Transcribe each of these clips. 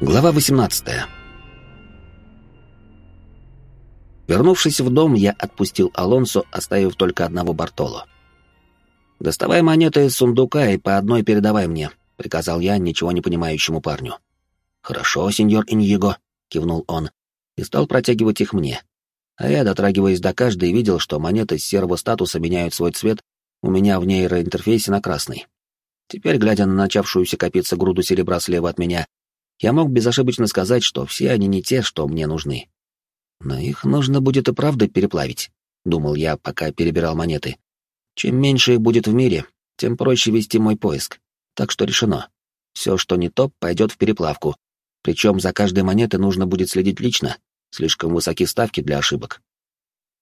Глава 18 Вернувшись в дом, я отпустил Алонсо, оставив только одного Бартоло. «Доставай монеты из сундука и по одной передавай мне», — приказал я ничего не понимающему парню. «Хорошо, сеньор Иньего», — кивнул он, и стал протягивать их мне. А я, дотрагиваясь до каждой, видел, что монеты с серого статуса меняют свой цвет у меня в нейроинтерфейсе на красный. Теперь, глядя на начавшуюся копиться груду серебра слева от меня, я мог безошибочно сказать, что все они не те, что мне нужны. Но их нужно будет и правда переплавить, думал я, пока перебирал монеты. Чем меньше их будет в мире, тем проще вести мой поиск. Так что решено. Все, что не топ, пойдет в переплавку. Причем за каждой монетой нужно будет следить лично. Слишком высоки ставки для ошибок.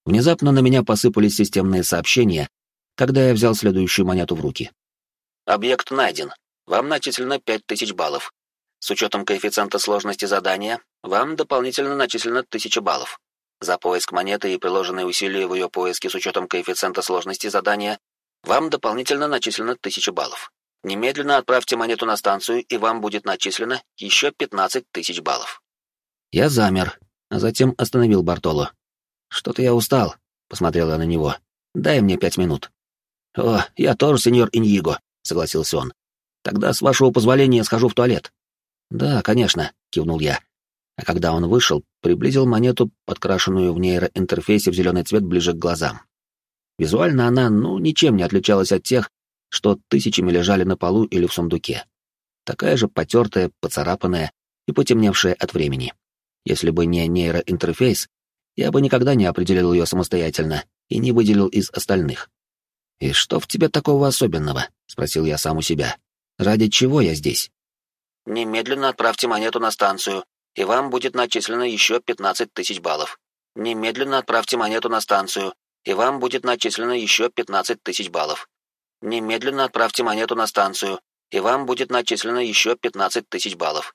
Внезапно на меня посыпались системные сообщения, когда я взял следующую монету в руки. Объект найден. Вам начислено 5000 баллов. С учетом коэффициента сложности задания, вам дополнительно начислено 1000 баллов. За поиск монеты и приложенные усилия в ее поиске с учетом коэффициента сложности задания, вам дополнительно начислено 1000 баллов. Немедленно отправьте монету на станцию, и вам будет начислено еще 15 тысяч баллов. Я замер, а затем остановил Бартоло. «Что-то я устал», — посмотрел я на него. «Дай мне пять минут». «О, я тоже, сеньор Иньиго», — согласился он. «Тогда, с вашего позволения, схожу в туалет». «Да, конечно», — кивнул я. А когда он вышел, приблизил монету, подкрашенную в нейроинтерфейсе в зеленый цвет, ближе к глазам. Визуально она, ну, ничем не отличалась от тех, что тысячами лежали на полу или в сундуке. Такая же потертая, поцарапанная и потемневшая от времени. Если бы не нейроинтерфейс, я бы никогда не определил ее самостоятельно и не выделил из остальных. «И что в тебе такого особенного?» — спросил я сам у себя. «Ради чего я здесь?» Немедленно отправьте монету на станцию, и вам будет начислено еще 15 тысяч баллов. Немедленно отправьте монету на станцию, и вам будет начислено еще 15 тысяч баллов. Немедленно отправьте монету на станцию, и вам будет начислено еще 15 тысяч баллов.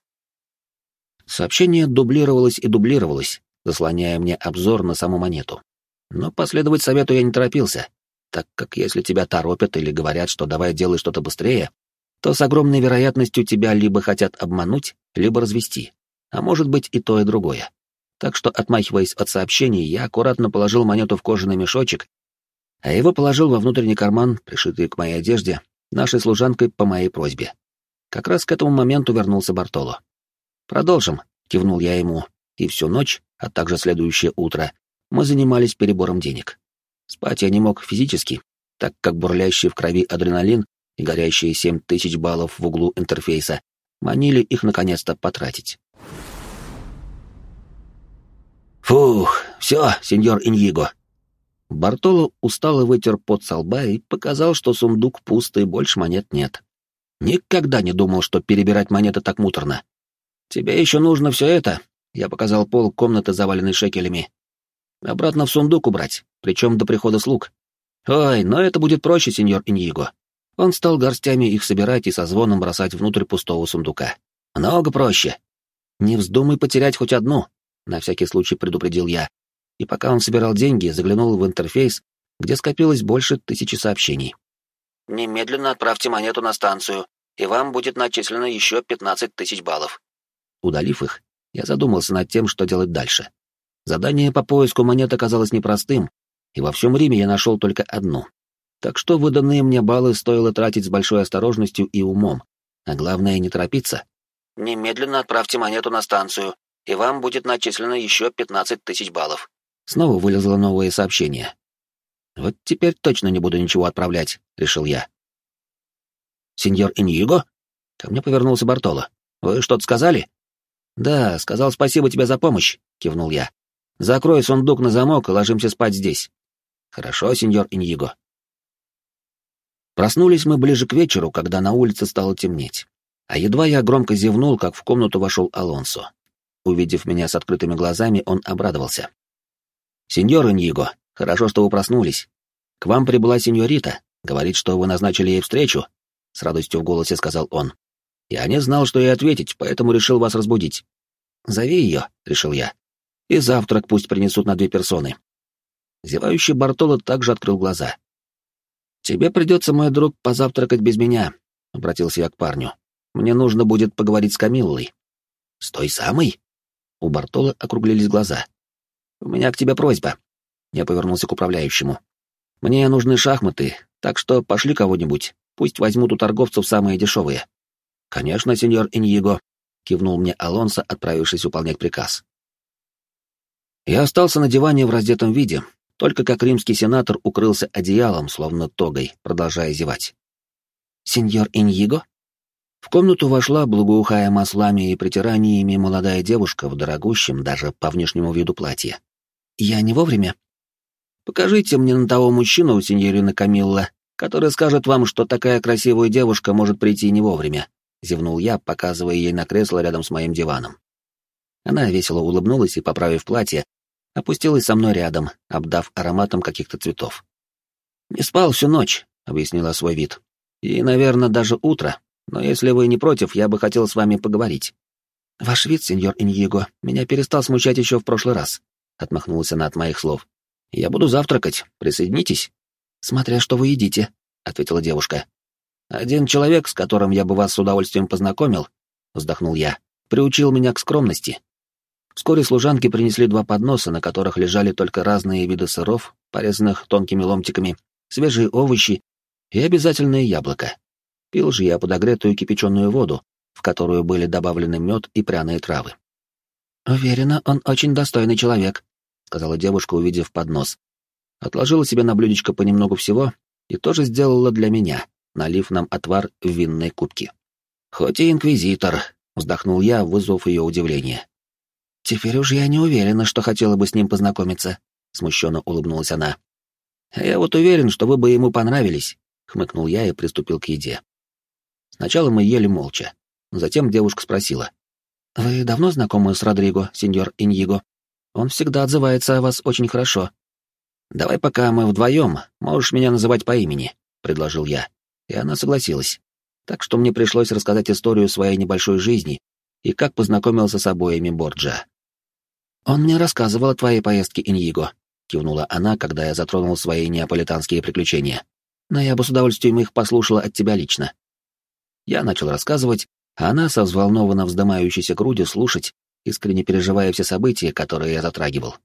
Сообщение дублировалось и дублировалось, заслоняя мне обзор на саму монету. Но последовать совету я не торопился, так как если тебя торопят или говорят, что давай делай что-то быстрее, то с огромной вероятностью тебя либо хотят обмануть, либо развести, а может быть и то, и другое. Так что, отмахиваясь от сообщений, я аккуратно положил монету в кожаный мешочек, а его положил во внутренний карман, пришитый к моей одежде, нашей служанкой по моей просьбе. Как раз к этому моменту вернулся Бартоло. «Продолжим», — кивнул я ему, и всю ночь, а также следующее утро, мы занимались перебором денег. Спать я не мог физически, так как бурлящий в крови адреналин и горящие семь тысяч баллов в углу интерфейса манили их наконец-то потратить. «Фух, все, сеньор Иньего!» Бартоло устало вытер пот со лба и показал, что сундук пуст и больше монет нет. Никогда не думал, что перебирать монеты так муторно. «Тебе еще нужно все это?» Я показал пол комнаты, заваленной шекелями. «Обратно в сундук убрать, причем до прихода слуг. Ой, но это будет проще, сеньор Иньего. Он стал горстями их собирать и со звоном бросать внутрь пустого сундука. «Много проще. Не вздумай потерять хоть одну», — на всякий случай предупредил я. И пока он собирал деньги, заглянул в интерфейс, где скопилось больше тысячи сообщений. «Немедленно отправьте монету на станцию, и вам будет начислено еще 15 тысяч баллов». Удалив их, я задумался над тем, что делать дальше. Задание по поиску монет оказалось непростым, и во всем Риме я нашел только одну, так что выданные мне баллы стоило тратить с большой осторожностью и умом, а главное не торопиться. Немедленно отправьте монету на станцию, и вам будет начислено еще 15 тысяч баллов. Снова вылезло новое сообщение. Вот теперь точно не буду ничего отправлять, решил я. Сеньор Иньего? Ко мне повернулся Бартоло. Вы что-то сказали? Да, сказал спасибо тебе за помощь, кивнул я. Закрой сундук на замок и ложимся спать здесь. Хорошо, сеньор Иньего. Проснулись мы ближе к вечеру, когда на улице стало темнеть. А едва я громко зевнул, как в комнату вошел Алонсо. Увидев меня с открытыми глазами, он обрадовался. «Сеньор Иньего, хорошо, что вы проснулись. К вам прибыла сеньорита, говорит, что вы назначили ей встречу», — с радостью в голосе сказал он. «Я не знал, что ей ответить, поэтому решил вас разбудить». «Зови ее», — решил я. «И завтрак пусть принесут на две персоны». Зевающий Бартоло также открыл глаза. «Тебе придется, мой друг, позавтракать без меня», — обратился я к парню. «Мне нужно будет поговорить с Камиллой». «С той самой?» У Бартола округлились глаза. «У меня к тебе просьба». Я повернулся к управляющему. «Мне нужны шахматы, так что пошли кого-нибудь. Пусть возьмут у торговцев самые дешевые». «Конечно, сеньор Иньего», — кивнул мне Алонсо, отправившись выполнять приказ. Я остался на диване в раздетом виде, только как римский сенатор укрылся одеялом, словно тогой, продолжая зевать. «Сеньор Иньего?» В комнату вошла, благоухая маслами и притираниями, молодая девушка в дорогущем, даже по внешнему виду платье. «Я не вовремя?» «Покажите мне на того мужчину, сеньорина Камилла, который скажет вам, что такая красивая девушка может прийти не вовремя», — зевнул я, показывая ей на кресло рядом с моим диваном. Она весело улыбнулась и, поправив платье, опустилась со мной рядом, обдав ароматом каких-то цветов. «Не спал всю ночь», — объяснила свой вид. «И, наверное, даже утро, но если вы не против, я бы хотел с вами поговорить». «Ваш вид, сеньор Иньего, меня перестал смущать еще в прошлый раз», — отмахнулась она от моих слов. «Я буду завтракать. Присоединитесь?» «Смотря что вы едите», — ответила девушка. «Один человек, с которым я бы вас с удовольствием познакомил», — вздохнул я, — приучил меня к скромности. Вскоре служанки принесли два подноса, на которых лежали только разные виды сыров, порезанных тонкими ломтиками, свежие овощи и обязательное яблоко. Пил же я подогретую кипяченую воду, в которую были добавлены мед и пряные травы. «Уверена, он очень достойный человек», — сказала девушка, увидев поднос. Отложила себе на блюдечко понемногу всего и тоже сделала для меня, налив нам отвар в винной кубки. «Хоть и инквизитор», — вздохнул я, вызвав ее удивление. «Теперь уж я не уверена, что хотела бы с ним познакомиться», — смущенно улыбнулась она. «А я вот уверен, что вы бы ему понравились», — хмыкнул я и приступил к еде. Сначала мы ели молча. Затем девушка спросила. «Вы давно знакомы с Родриго, сеньор Иньего? Он всегда отзывается о вас очень хорошо». «Давай пока мы вдвоем, можешь меня называть по имени», — предложил я. И она согласилась. Так что мне пришлось рассказать историю своей небольшой жизни и как познакомился с обоими Борджа. «Он мне рассказывал о твоей поездке Иньего», — кивнула она, когда я затронул свои неаполитанские приключения. «Но я бы с удовольствием их послушала от тебя лично». Я начал рассказывать, а она со взволнованно вздымающейся грудью слушать, искренне переживая все события, которые я затрагивал.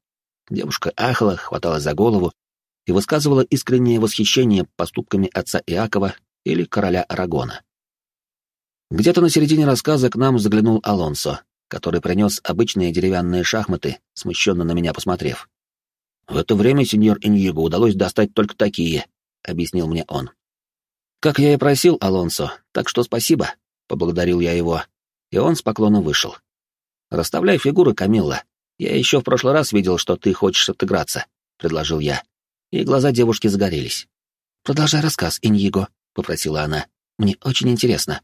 Девушка ахала, хваталась за голову и высказывала искреннее восхищение поступками отца Иакова или короля Арагона. Где-то на середине рассказа к нам заглянул Алонсо, который принес обычные деревянные шахматы, смущенно на меня посмотрев. «В это время сеньор Иньего удалось достать только такие», — объяснил мне он. «Как я и просил, Алонсо, так что спасибо», — поблагодарил я его, и он с поклоном вышел. «Расставляй фигуры, Камилла. Я еще в прошлый раз видел, что ты хочешь отыграться», — предложил я, и глаза девушки загорелись. «Продолжай рассказ, Иньего», — попросила она. «Мне очень интересно».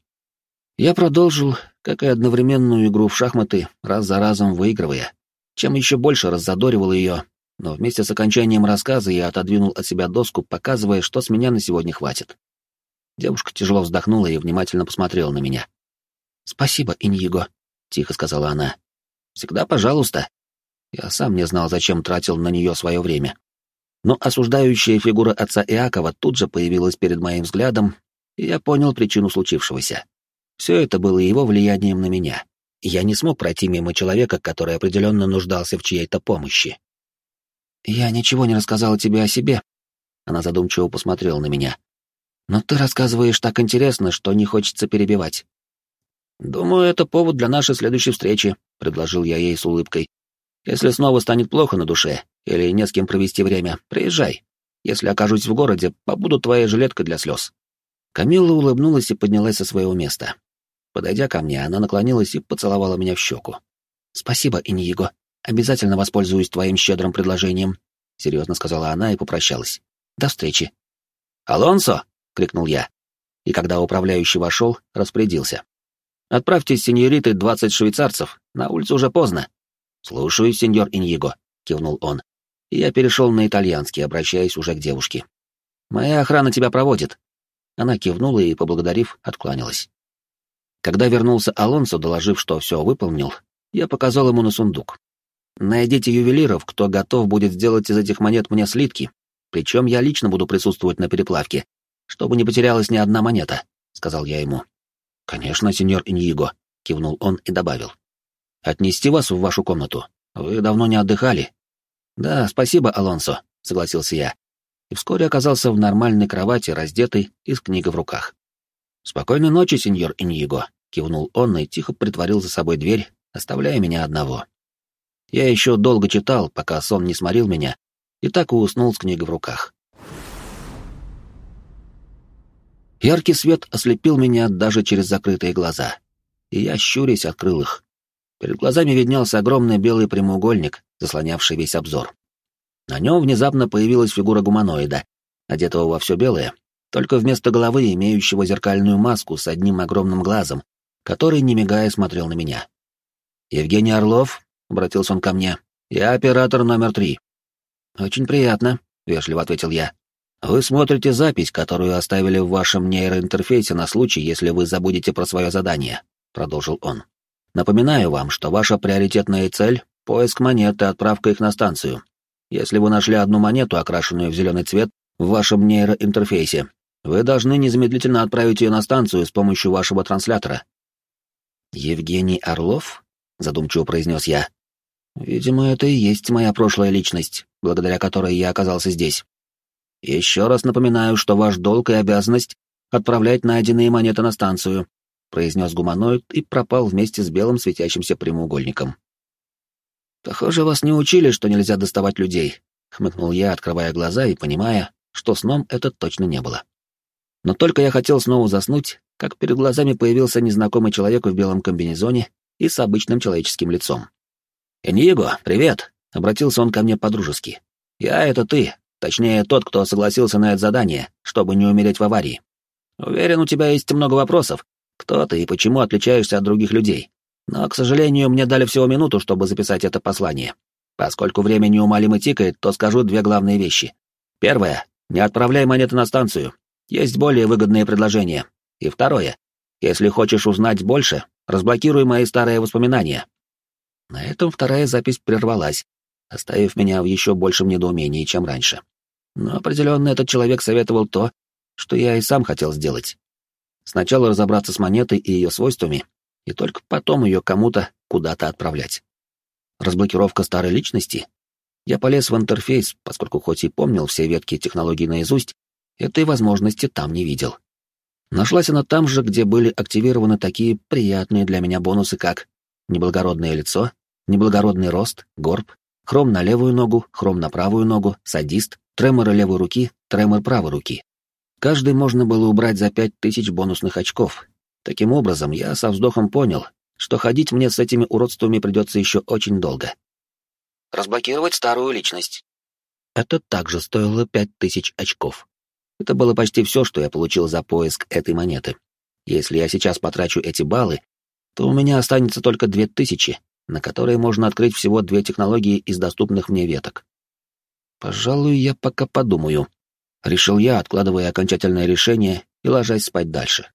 Я продолжил, как и одновременную игру в шахматы, раз за разом выигрывая, чем еще больше раззадоривал ее, но вместе с окончанием рассказа я отодвинул от себя доску, показывая, что с меня на сегодня хватит. Девушка тяжело вздохнула и внимательно посмотрела на меня. «Спасибо, Иньего», — тихо сказала она. «Всегда пожалуйста». Я сам не знал, зачем тратил на нее свое время. Но осуждающая фигура отца Иакова тут же появилась перед моим взглядом, и я понял причину случившегося. Все это было его влиянием на меня. Я не смог пройти мимо человека, который определенно нуждался в чьей-то помощи. «Я ничего не рассказала тебе о себе», — она задумчиво посмотрела на меня. «Но ты рассказываешь так интересно, что не хочется перебивать». «Думаю, это повод для нашей следующей встречи», — предложил я ей с улыбкой. «Если снова станет плохо на душе или не с кем провести время, приезжай. Если окажусь в городе, побуду твоей жилеткой для слез». Камилла улыбнулась и поднялась со своего места. Подойдя ко мне, она наклонилась и поцеловала меня в щеку. «Спасибо, Иньего. Обязательно воспользуюсь твоим щедрым предложением», — серьезно сказала она и попрощалась. «До встречи». «Алонсо!» — крикнул я. И когда управляющий вошел, распорядился. «Отправьте с сеньоритой двадцать швейцарцев, на улице уже поздно». «Слушаюсь, сеньор Иньего», — кивнул он. И я перешел на итальянский, обращаясь уже к девушке. «Моя охрана тебя проводит». Она кивнула и, поблагодарив, откланялась. Когда вернулся Алонсо, доложив, что все выполнил, я показал ему на сундук. «Найдите ювелиров, кто готов будет сделать из этих монет мне слитки, причем я лично буду присутствовать на переплавке, чтобы не потерялась ни одна монета», — сказал я ему. «Конечно, сеньор Иньего», — кивнул он и добавил. Отнести вас в вашу комнату? Вы давно не отдыхали?» «Да, спасибо, Алонсо», — согласился я. И вскоре оказался в нормальной кровати, раздетый и с книгой в руках. «Спокойной ночи, сеньор Иньего», — кивнул он и тихо притворил за собой дверь, оставляя меня одного. Я еще долго читал, пока сон не сморил меня, и так и уснул с книгой в руках. Яркий свет ослепил меня даже через закрытые глаза, и я, щурясь, открыл их. Перед глазами виднелся огромный белый прямоугольник, заслонявший весь обзор. На нем внезапно появилась фигура гуманоида, одетого во все белое, только вместо головы имеющего зеркальную маску с одним огромным глазом, который, не мигая, смотрел на меня. «Евгений Орлов», — обратился он ко мне, — «я оператор номер три». «Очень приятно», — вежливо ответил я. Вы смотрите запись, которую оставили в вашем нейроинтерфейсе на случай, если вы забудете про свое задание, продолжил он. Напоминаю вам, что ваша приоритетная цель — поиск монет и отправка их на станцию. Если вы нашли одну монету, окрашенную в зеленый цвет, в вашем нейроинтерфейсе, вы должны незамедлительно отправить ее на станцию с помощью вашего транслятора. Евгений Орлов? задумчиво произнес я. Видимо, это и есть моя прошлая личность, благодаря которой я оказался здесь. «Еще раз напоминаю, что ваш долг и обязанность — отправлять найденные монеты на станцию», — произнес гуманоид и пропал вместе с белым светящимся прямоугольником. «Похоже, вас не учили, что нельзя доставать людей», — хмыкнул я, открывая глаза и понимая, что сном это точно не было. Но только я хотел снова заснуть, как перед глазами появился незнакомый человек в белом комбинезоне и с обычным человеческим лицом. «Эньего, привет!» — обратился он ко мне по-дружески. «Я — это ты, Точнее, тот, кто согласился на это задание, чтобы не умереть в аварии. Уверен, у тебя есть много вопросов. Кто ты и почему отличаешься от других людей? Но, к сожалению, мне дали всего минуту, чтобы записать это послание. Поскольку время неумолимо тикает, то скажу две главные вещи. Первое — не отправляй монеты на станцию. Есть более выгодные предложения. И второе — если хочешь узнать больше, разблокируй мои старые воспоминания. На этом вторая запись прервалась, оставив меня в еще большем недоумении, чем раньше. Но определенно этот человек советовал то, что я и сам хотел сделать. Сначала разобраться с монетой и ее свойствами, и только потом ее кому-то куда-то отправлять. Разблокировка старой личности? Я полез в интерфейс, поскольку хоть и помнил все ветки технологий наизусть, этой возможности там не видел. Нашлась она там же, где были активированы такие приятные для меня бонусы, как неблагородное лицо, неблагородный рост, горб, хром на левую ногу, хром на правую ногу, садист, тремор левой руки, тремор правой руки. Каждый можно было убрать за пять тысяч бонусных очков. Таким образом, я со вздохом понял, что ходить мне с этими уродствами придется еще очень долго. Разблокировать старую личность. Это также стоило пять тысяч очков. Это было почти все, что я получил за поиск этой монеты. Если я сейчас потрачу эти баллы, то у меня останется только две тысячи, на которые можно открыть всего две технологии из доступных мне веток. Пожалуй, я пока подумаю. Решил я, откладывая окончательное решение и ложась спать дальше.